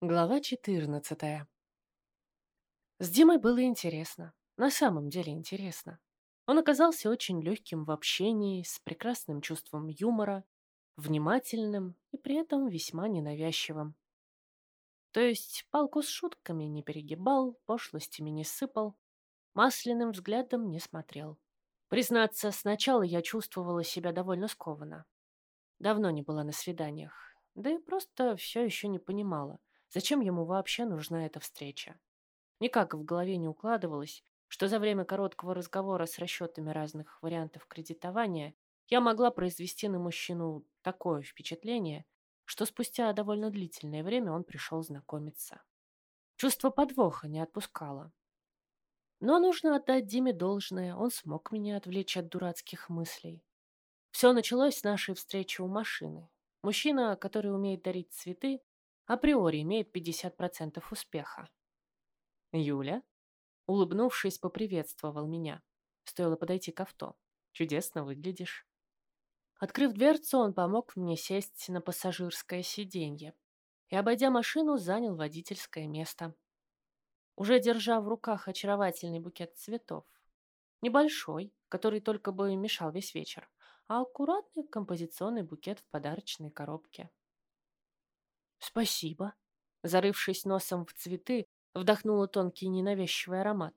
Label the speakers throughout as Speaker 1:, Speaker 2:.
Speaker 1: Глава 14. С Димой было интересно. На самом деле интересно. Он оказался очень легким в общении, с прекрасным чувством юмора, внимательным и при этом весьма ненавязчивым. То есть палку с шутками не перегибал, пошлостями не сыпал, масляным взглядом не смотрел. Признаться, сначала я чувствовала себя довольно скованно. Давно не была на свиданиях, да и просто все еще не понимала, Зачем ему вообще нужна эта встреча? Никак в голове не укладывалось, что за время короткого разговора с расчетами разных вариантов кредитования я могла произвести на мужчину такое впечатление, что спустя довольно длительное время он пришел знакомиться. Чувство подвоха не отпускало. Но нужно отдать Диме должное, он смог меня отвлечь от дурацких мыслей. Все началось с нашей встречи у машины. Мужчина, который умеет дарить цветы, априори имеет 50% успеха. Юля, улыбнувшись, поприветствовал меня. Стоило подойти к авто. Чудесно выглядишь. Открыв дверцу, он помог мне сесть на пассажирское сиденье и, обойдя машину, занял водительское место. Уже держа в руках очаровательный букет цветов. Небольшой, который только бы мешал весь вечер, а аккуратный композиционный букет в подарочной коробке. «Спасибо». Зарывшись носом в цветы, вдохнула тонкий ненавязчивый аромат.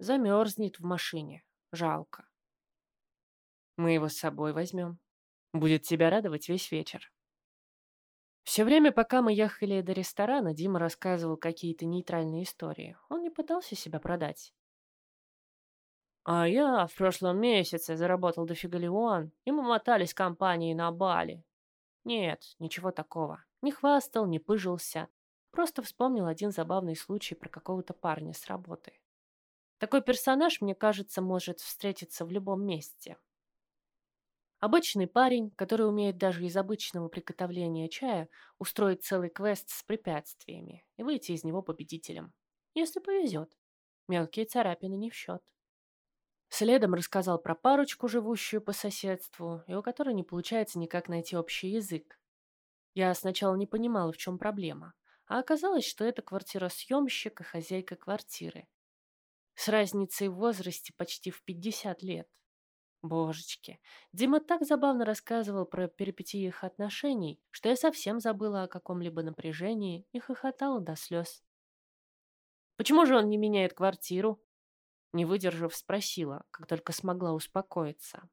Speaker 1: Замерзнет в машине. Жалко. Мы его с собой возьмем. Будет тебя радовать весь вечер. Все время, пока мы ехали до ресторана, Дима рассказывал какие-то нейтральные истории. Он не пытался себя продать. А я в прошлом месяце заработал дофига леон, и мы мотались компанией на Бали. Нет, ничего такого. Не хвастал, не пыжился. Просто вспомнил один забавный случай про какого-то парня с работы. Такой персонаж, мне кажется, может встретиться в любом месте. Обычный парень, который умеет даже из обычного приготовления чая устроить целый квест с препятствиями и выйти из него победителем. Если повезет. Мелкие царапины не в счет. Следом рассказал про парочку, живущую по соседству, и у которой не получается никак найти общий язык. Я сначала не понимала, в чем проблема, а оказалось, что это квартиросъемщик и хозяйка квартиры. С разницей в возрасте почти в 50 лет. Божечки, Дима так забавно рассказывал про перипетии их отношений, что я совсем забыла о каком-либо напряжении и хохотала до слез. «Почему же он не меняет квартиру?» Не выдержав, спросила, как только смогла успокоиться.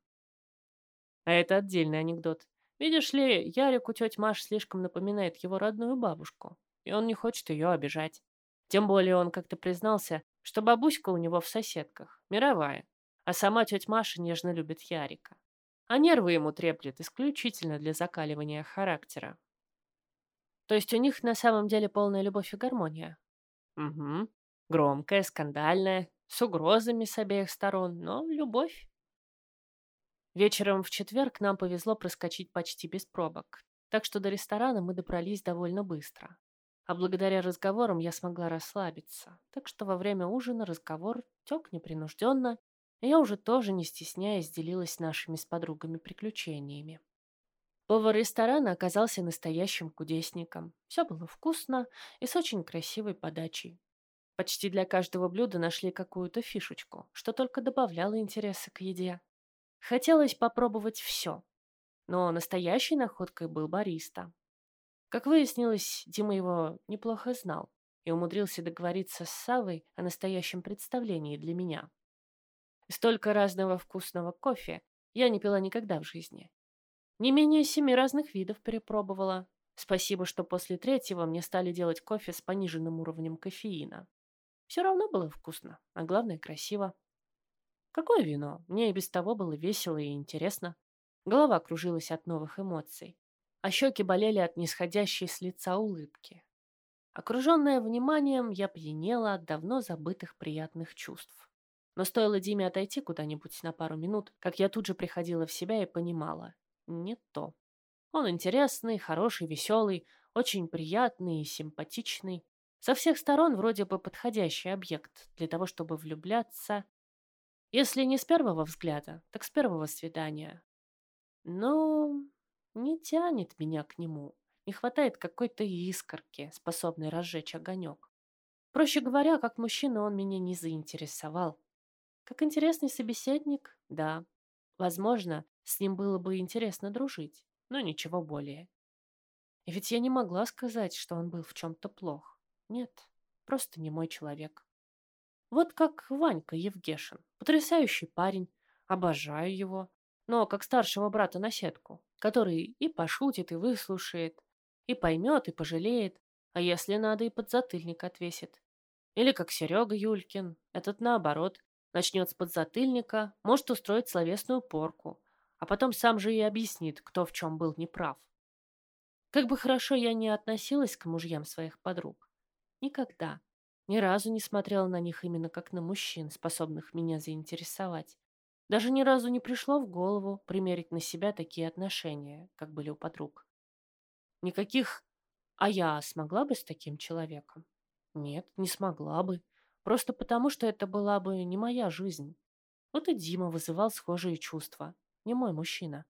Speaker 1: А это отдельный анекдот. Видишь ли, Ярик у тети Маш слишком напоминает его родную бабушку, и он не хочет ее обижать. Тем более он как-то признался, что бабуська у него в соседках, мировая, а сама тетя Маша нежно любит Ярика. А нервы ему треплет исключительно для закаливания характера. То есть у них на самом деле полная любовь и гармония? Угу. Громкая, скандальная, с угрозами с обеих сторон, но любовь. Вечером в четверг нам повезло проскочить почти без пробок, так что до ресторана мы добрались довольно быстро. А благодаря разговорам я смогла расслабиться, так что во время ужина разговор тек непринужденно, и я уже тоже, не стесняясь, делилась нашими с подругами приключениями. Повар ресторана оказался настоящим кудесником. Все было вкусно и с очень красивой подачей. Почти для каждого блюда нашли какую-то фишечку, что только добавляло интереса к еде. Хотелось попробовать все. Но настоящей находкой был бариста. Как выяснилось, Дима его неплохо знал и умудрился договориться с Савой о настоящем представлении для меня. Столько разного вкусного кофе я не пила никогда в жизни. Не менее семи разных видов перепробовала. Спасибо, что после третьего мне стали делать кофе с пониженным уровнем кофеина. Все равно было вкусно, а главное красиво. Какое вино? Мне и без того было весело и интересно. Голова кружилась от новых эмоций, а щеки болели от нисходящей с лица улыбки. Окруженная вниманием, я пьянела от давно забытых приятных чувств. Но стоило Диме отойти куда-нибудь на пару минут, как я тут же приходила в себя и понимала – не то. Он интересный, хороший, веселый, очень приятный и симпатичный. Со всех сторон вроде бы подходящий объект для того, чтобы влюбляться. Если не с первого взгляда, так с первого свидания. Но не тянет меня к нему. Не хватает какой-то искорки, способной разжечь огонек. Проще говоря, как мужчина он меня не заинтересовал. Как интересный собеседник, да. Возможно, с ним было бы интересно дружить, но ничего более. И ведь я не могла сказать, что он был в чем-то плох. Нет, просто не мой человек. Вот как Ванька Евгешин. Потрясающий парень. Обожаю его. Но как старшего брата на сетку, который и пошутит, и выслушает, и поймет, и пожалеет, а если надо, и подзатыльник отвесит. Или как Серега Юлькин, этот наоборот, начнет с подзатыльника, может устроить словесную порку, а потом сам же и объяснит, кто в чем был неправ. Как бы хорошо я ни относилась к мужьям своих подруг, никогда, ни разу не смотрела на них именно как на мужчин, способных меня заинтересовать. Даже ни разу не пришло в голову примерить на себя такие отношения, как были у подруг. Никаких «а я смогла бы с таким человеком?» Нет, не смогла бы. Просто потому, что это была бы не моя жизнь. Вот и Дима вызывал схожие чувства. Не мой мужчина.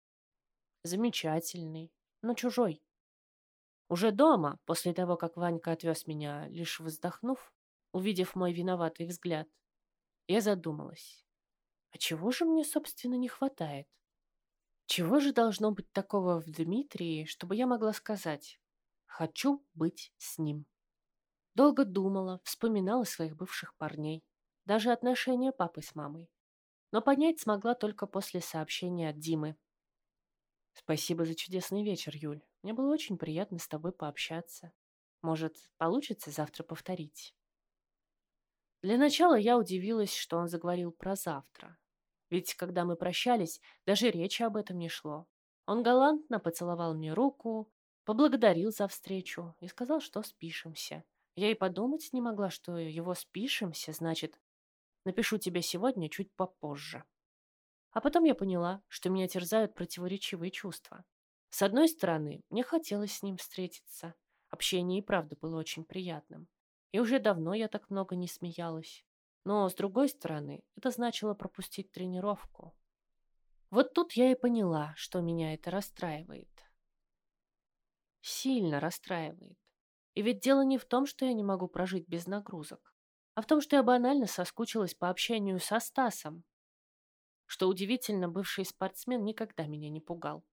Speaker 1: Замечательный, но чужой. Уже дома, после того, как Ванька отвез меня, лишь вздохнув, увидев мой виноватый взгляд, я задумалась. А чего же мне, собственно, не хватает? Чего же должно быть такого в Дмитрии, чтобы я могла сказать «хочу быть с ним»? Долго думала, вспоминала своих бывших парней, даже отношения папы с мамой. Но понять смогла только после сообщения от Димы. Спасибо за чудесный вечер, Юль. Мне было очень приятно с тобой пообщаться. Может, получится завтра повторить? Для начала я удивилась, что он заговорил про завтра. Ведь когда мы прощались, даже речи об этом не шло. Он галантно поцеловал мне руку, поблагодарил за встречу и сказал, что спишемся. Я и подумать не могла, что его спишемся, значит, напишу тебе сегодня чуть попозже. А потом я поняла, что меня терзают противоречивые чувства. С одной стороны, мне хотелось с ним встретиться. Общение и правда было очень приятным. И уже давно я так много не смеялась. Но, с другой стороны, это значило пропустить тренировку. Вот тут я и поняла, что меня это расстраивает. Сильно расстраивает. И ведь дело не в том, что я не могу прожить без нагрузок, а в том, что я банально соскучилась по общению со Стасом. Что удивительно, бывший спортсмен никогда меня не пугал.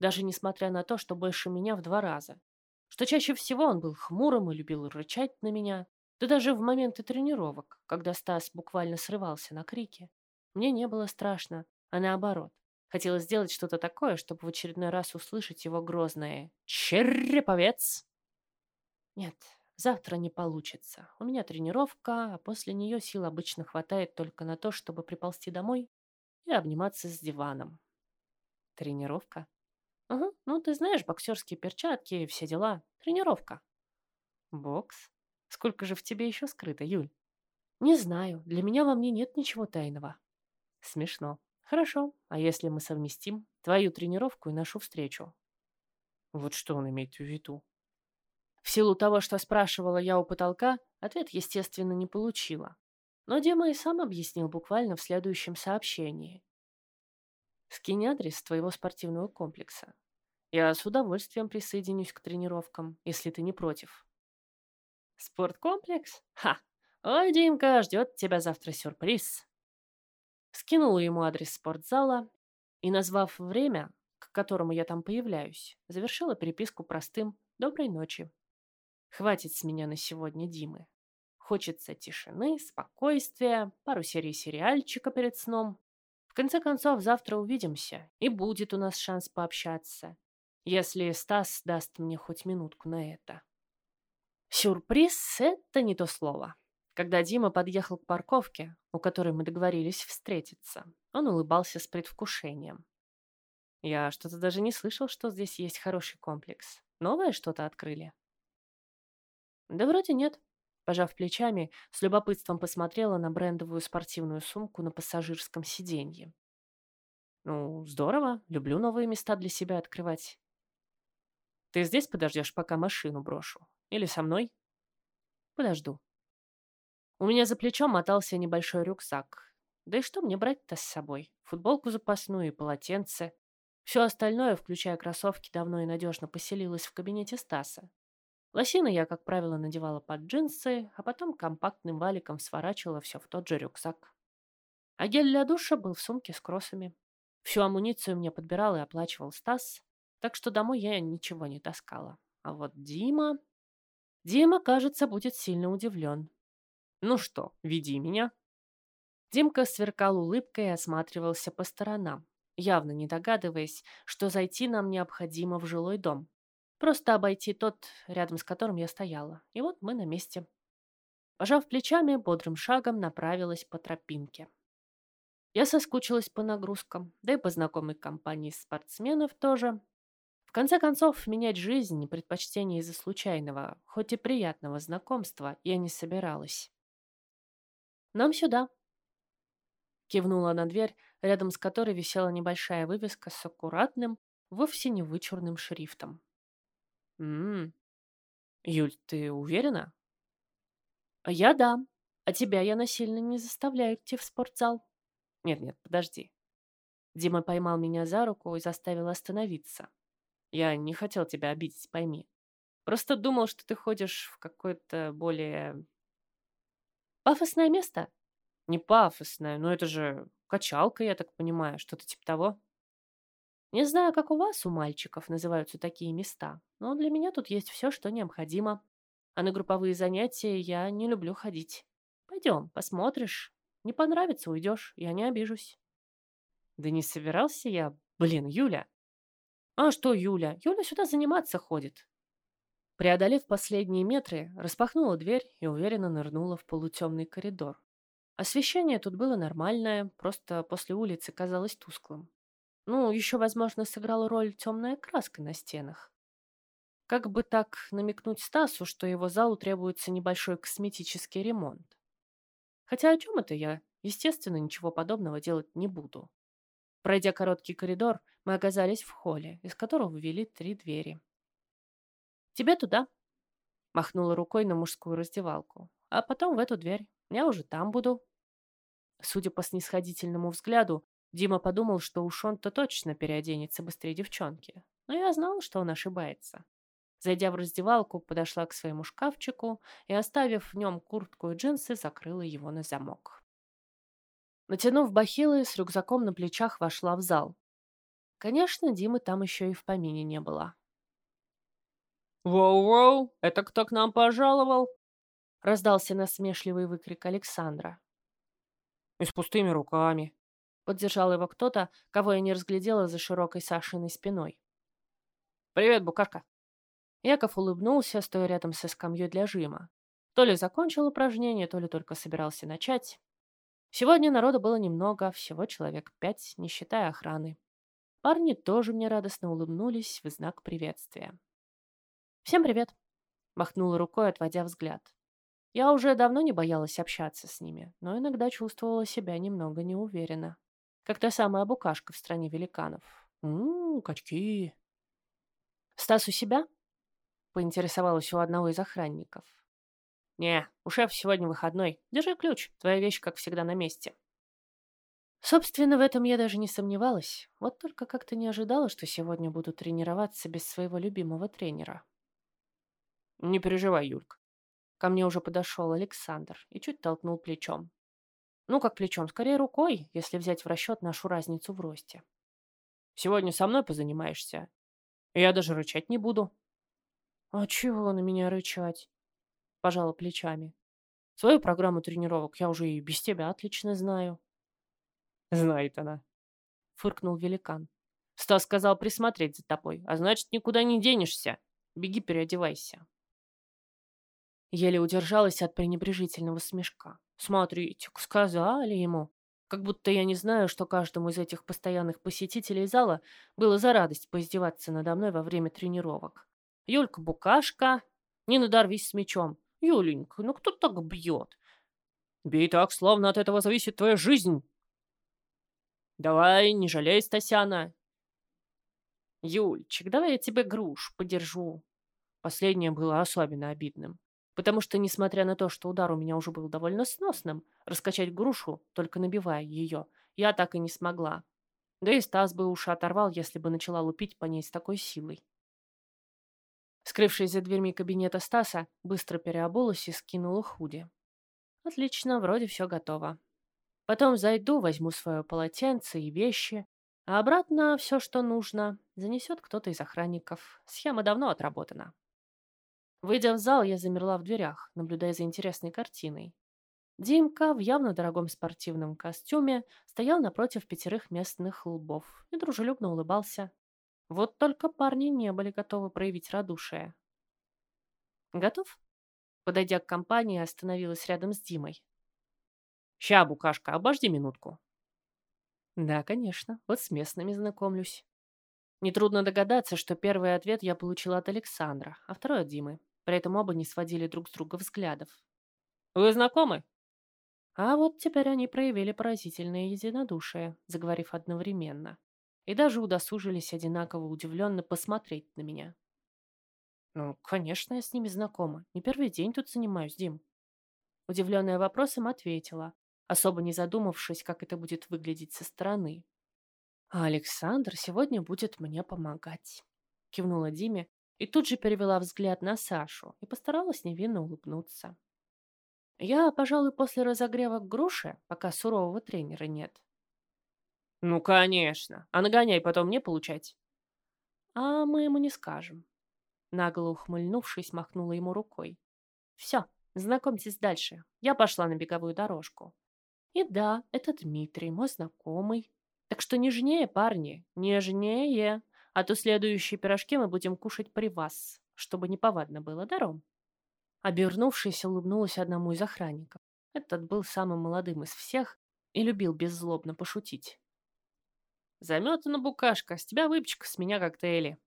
Speaker 1: Даже несмотря на то, что больше меня в два раза. Что чаще всего он был хмурым и любил рычать на меня. Да даже в моменты тренировок, когда Стас буквально срывался на крики. Мне не было страшно, а наоборот. Хотелось сделать что-то такое, чтобы в очередной раз услышать его грозное «Череповец!» Нет, завтра не получится. У меня тренировка, а после нее сил обычно хватает только на то, чтобы приползти домой и обниматься с диваном. Тренировка? Угу, ну ты знаешь, боксерские перчатки и все дела. Тренировка. Бокс? Сколько же в тебе еще скрыто, Юль? Не знаю, для меня во мне нет ничего тайного. Смешно. Хорошо, а если мы совместим твою тренировку и нашу встречу? Вот что он имеет в виду? В силу того, что спрашивала я у потолка, ответ, естественно, не получила. Но Дима и сам объяснил буквально в следующем сообщении. «Скинь адрес твоего спортивного комплекса. Я с удовольствием присоединюсь к тренировкам, если ты не против». «Спорткомплекс? Ха! Ой, Димка, ждет тебя завтра сюрприз!» Скинула ему адрес спортзала и, назвав время, к которому я там появляюсь, завершила переписку простым «Доброй ночи». Хватит с меня на сегодня Димы. Хочется тишины, спокойствия, пару серий сериальчика перед сном. В конце концов, завтра увидимся, и будет у нас шанс пообщаться, если Стас даст мне хоть минутку на это. Сюрприз — это не то слово. Когда Дима подъехал к парковке, у которой мы договорились встретиться, он улыбался с предвкушением. Я что-то даже не слышал, что здесь есть хороший комплекс. Новое что-то открыли. Да вроде нет. Пожав плечами, с любопытством посмотрела на брендовую спортивную сумку на пассажирском сиденье. Ну, здорово. Люблю новые места для себя открывать. Ты здесь подождешь, пока машину брошу? Или со мной? Подожду. У меня за плечом мотался небольшой рюкзак. Да и что мне брать-то с собой? Футболку запасную и полотенце. Все остальное, включая кроссовки, давно и надежно поселилось в кабинете Стаса. Лосины я, как правило, надевала под джинсы, а потом компактным валиком сворачивала все в тот же рюкзак. А гель для душа был в сумке с кроссами. Всю амуницию мне подбирал и оплачивал Стас, так что домой я ничего не таскала. А вот Дима... Дима, кажется, будет сильно удивлен. «Ну что, веди меня». Димка сверкал улыбкой и осматривался по сторонам, явно не догадываясь, что зайти нам необходимо в жилой дом. Просто обойти тот, рядом с которым я стояла. И вот мы на месте. Пожав плечами, бодрым шагом направилась по тропинке. Я соскучилась по нагрузкам, да и по знакомой компании спортсменов тоже. В конце концов, менять жизнь предпочтение из-за случайного, хоть и приятного знакомства я не собиралась. «Нам сюда», — кивнула на дверь, рядом с которой висела небольшая вывеска с аккуратным, вовсе не вычурным шрифтом. «М-м. Юль, ты уверена?» «Я да. А тебя я насильно не заставляю идти в спортзал». «Нет-нет, подожди». Дима поймал меня за руку и заставил остановиться. «Я не хотел тебя обидеть, пойми. Просто думал, что ты ходишь в какое-то более...» «Пафосное место?» «Не пафосное, но это же качалка, я так понимаю, что-то типа того». Не знаю, как у вас, у мальчиков, называются такие места, но для меня тут есть все, что необходимо. А на групповые занятия я не люблю ходить. Пойдем, посмотришь. Не понравится, уйдешь, я не обижусь. Да не собирался я. Блин, Юля. А что Юля? Юля сюда заниматься ходит. Преодолев последние метры, распахнула дверь и уверенно нырнула в полутемный коридор. Освещение тут было нормальное, просто после улицы казалось тусклым. Ну, еще, возможно, сыграла роль темная краска на стенах. Как бы так намекнуть Стасу, что его залу требуется небольшой косметический ремонт? Хотя о чем это я? Естественно, ничего подобного делать не буду. Пройдя короткий коридор, мы оказались в холле, из которого ввели три двери. «Тебе туда?» Махнула рукой на мужскую раздевалку. «А потом в эту дверь. Я уже там буду». Судя по снисходительному взгляду, Дима подумал, что уж он-то точно переоденется быстрее девчонки. Но я знал, что он ошибается. Зайдя в раздевалку, подошла к своему шкафчику и, оставив в нем куртку и джинсы, закрыла его на замок. Натянув бахилы, с рюкзаком на плечах вошла в зал. Конечно, Димы там еще и в помине не было.
Speaker 2: «Воу-воу, это кто к нам пожаловал?»
Speaker 1: Раздался насмешливый выкрик Александра.
Speaker 2: «И с пустыми руками»,
Speaker 1: Поддержал его кто-то, кого я не разглядела за широкой Сашиной спиной.
Speaker 2: «Привет, Букашка!»
Speaker 1: Яков улыбнулся, стоя рядом со скамьей для жима. То ли закончил упражнение, то ли только собирался начать. Сегодня народа было немного, всего человек пять, не считая охраны. Парни тоже мне радостно улыбнулись в знак приветствия. «Всем привет!» — махнула рукой, отводя взгляд. Я уже давно не боялась общаться с ними, но иногда чувствовала себя немного неуверенно. Как та самая букашка в стране великанов. Ммм, качки. Стас у себя? Поинтересовалась у одного из охранников. Не, у шефа сегодня выходной. Держи ключ, твоя вещь, как всегда, на месте. Собственно, в этом я даже не сомневалась. Вот только как-то не ожидала, что сегодня буду тренироваться без своего любимого тренера.
Speaker 2: Не переживай, Юлька.
Speaker 1: Ко мне уже подошел Александр и чуть толкнул плечом. Ну, как плечом, скорее рукой, если взять в расчет нашу разницу в росте.
Speaker 2: Сегодня со мной позанимаешься. Я даже рычать не буду.
Speaker 1: А чего на меня рычать? Пожала плечами. Свою программу тренировок я уже и без тебя отлично знаю.
Speaker 2: Знает она.
Speaker 1: Фыркнул великан. Стас сказал присмотреть за тобой, а значит, никуда не денешься. Беги, переодевайся. Еле удержалась от пренебрежительного смешка. Смотрите, сказали ему. Как будто я не знаю, что каждому из этих постоянных посетителей зала было за радость поиздеваться надо мной во время тренировок. Юлька Букашка, не надорвись с мечом. Юленька, ну кто так бьет?
Speaker 2: Бей так, словно от этого зависит твоя жизнь.
Speaker 1: Давай, не жалей, Стасяна. Юльчик, давай я тебе груш подержу. Последнее было особенно обидным потому что, несмотря на то, что удар у меня уже был довольно сносным, раскачать грушу, только набивая ее, я так и не смогла. Да и Стас бы уши оторвал, если бы начала лупить по ней с такой силой. Скрывшись за дверьми кабинета Стаса, быстро переобулась и скинула худи. Отлично, вроде все готово. Потом зайду, возьму свое полотенце и вещи, а обратно все, что нужно, занесет кто-то из охранников. Схема давно отработана. Выйдя в зал, я замерла в дверях, наблюдая за интересной картиной. Димка в явно дорогом спортивном костюме стоял напротив пятерых местных лбов и дружелюбно улыбался. Вот только парни не были готовы проявить радушие. «Готов?» Подойдя к компании, остановилась рядом с Димой.
Speaker 2: «Ща, Букашка, обожди минутку».
Speaker 1: «Да, конечно, вот с местными знакомлюсь». Нетрудно догадаться, что первый ответ я получила от Александра, а второй от Димы. При этом оба не сводили друг с друга взглядов.
Speaker 2: «Вы знакомы?»
Speaker 1: А вот теперь они проявили поразительное единодушие, заговорив одновременно. И даже удосужились одинаково удивленно посмотреть на меня. «Ну, конечно, я с ними знакома. Не первый день тут занимаюсь, Дим». Удивленная вопросом ответила, особо не задумавшись, как это будет выглядеть со стороны. «А Александр сегодня будет мне помогать», — кивнула Диме, и тут же перевела взгляд на Сашу и постаралась невинно улыбнуться. Я, пожалуй, после разогрева к груше, пока сурового тренера нет.
Speaker 2: Ну, конечно. А нагоняй потом не получать.
Speaker 1: А мы ему не скажем. Нагло ухмыльнувшись, махнула ему рукой. Все, знакомьтесь дальше. Я пошла на беговую дорожку. И да, это Дмитрий, мой знакомый. Так что нежнее, парни, нежнее а то следующие пирожки мы будем кушать при вас, чтобы неповадно было, даром. Обернувшись, улыбнулась одному из охранников. Этот был самым молодым из всех и любил беззлобно пошутить.
Speaker 2: Заметана букашка, с тебя выпечка, с меня коктейли.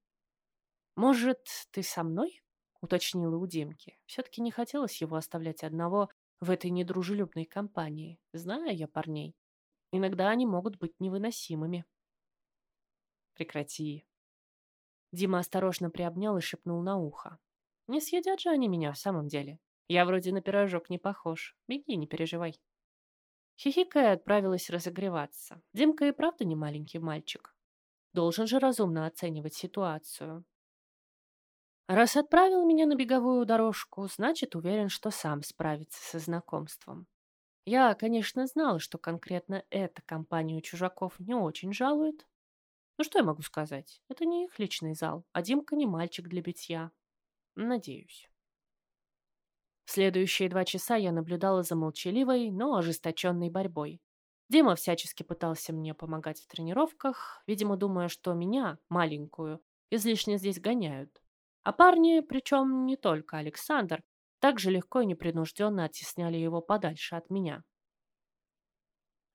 Speaker 1: Может, ты со мной? Уточнила у Димки. Все-таки не хотелось его оставлять одного в этой недружелюбной компании. Знаю я парней. Иногда они могут быть невыносимыми. Прекрати. Дима осторожно приобнял и шепнул на ухо. «Не съедят же они меня в самом деле. Я вроде на пирожок не похож. Беги, не переживай». Хихикая отправилась разогреваться. Димка и правда не маленький мальчик. Должен же разумно оценивать ситуацию. Раз отправил меня на беговую дорожку, значит, уверен, что сам справится со знакомством. Я, конечно, знала, что конкретно эта компания чужаков не очень жалует, ну что я могу сказать? Это не их личный зал, а Димка не мальчик для битья. Надеюсь. Следующие два часа я наблюдала за молчаливой, но ожесточенной борьбой. Дима всячески пытался мне помогать в тренировках, видимо, думая, что меня, маленькую, излишне здесь гоняют. А парни, причем не только Александр, также легко и непринужденно оттесняли его подальше от меня.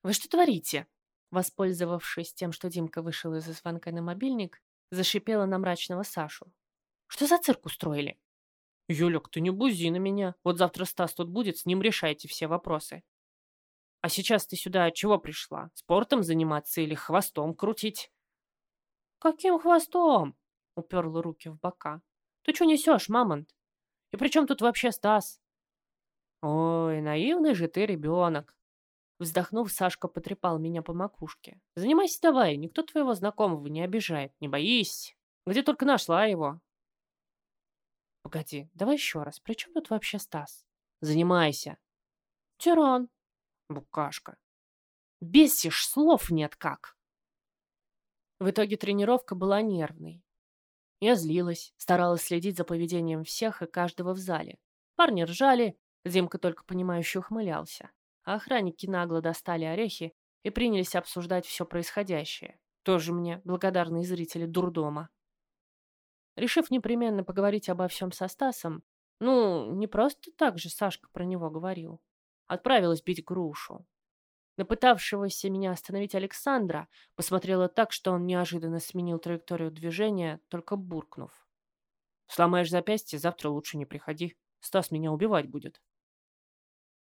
Speaker 1: «Вы что творите?» Воспользовавшись тем, что Димка вышел из-за звонка на мобильник, зашипела на мрачного Сашу. «Что за цирк устроили?»
Speaker 2: «Юлек, ты не бузи на меня. Вот завтра Стас тут будет, с ним решайте все вопросы. А сейчас ты сюда чего пришла? Спортом заниматься или хвостом крутить?»
Speaker 1: «Каким хвостом?» — уперла руки в бока. «Ты что несешь, мамонт? И при чем тут вообще Стас?»
Speaker 2: «Ой, наивный же ты ребенок.
Speaker 1: Вздохнув, Сашка потрепал меня по макушке. «Занимайся давай, никто твоего знакомого не обижает, не боись. Где только нашла его?» «Погоди, давай еще раз, при чем тут вообще Стас?»
Speaker 2: «Занимайся».
Speaker 1: «Тиран».
Speaker 2: «Букашка».
Speaker 1: «Бесишь, слов нет как». В итоге тренировка была нервной. Я злилась, старалась следить за поведением всех и каждого в зале. Парни ржали, Димка только понимающе ухмылялся а охранники нагло достали орехи и принялись обсуждать все происходящее. Тоже мне благодарные зрители дурдома. Решив непременно поговорить обо всем со Стасом, ну, не просто так же Сашка про него говорил, отправилась бить грушу. Напытавшегося меня остановить Александра посмотрела так, что он неожиданно сменил траекторию движения, только буркнув.
Speaker 2: «Сломаешь запястье, завтра лучше не приходи. Стас меня убивать будет».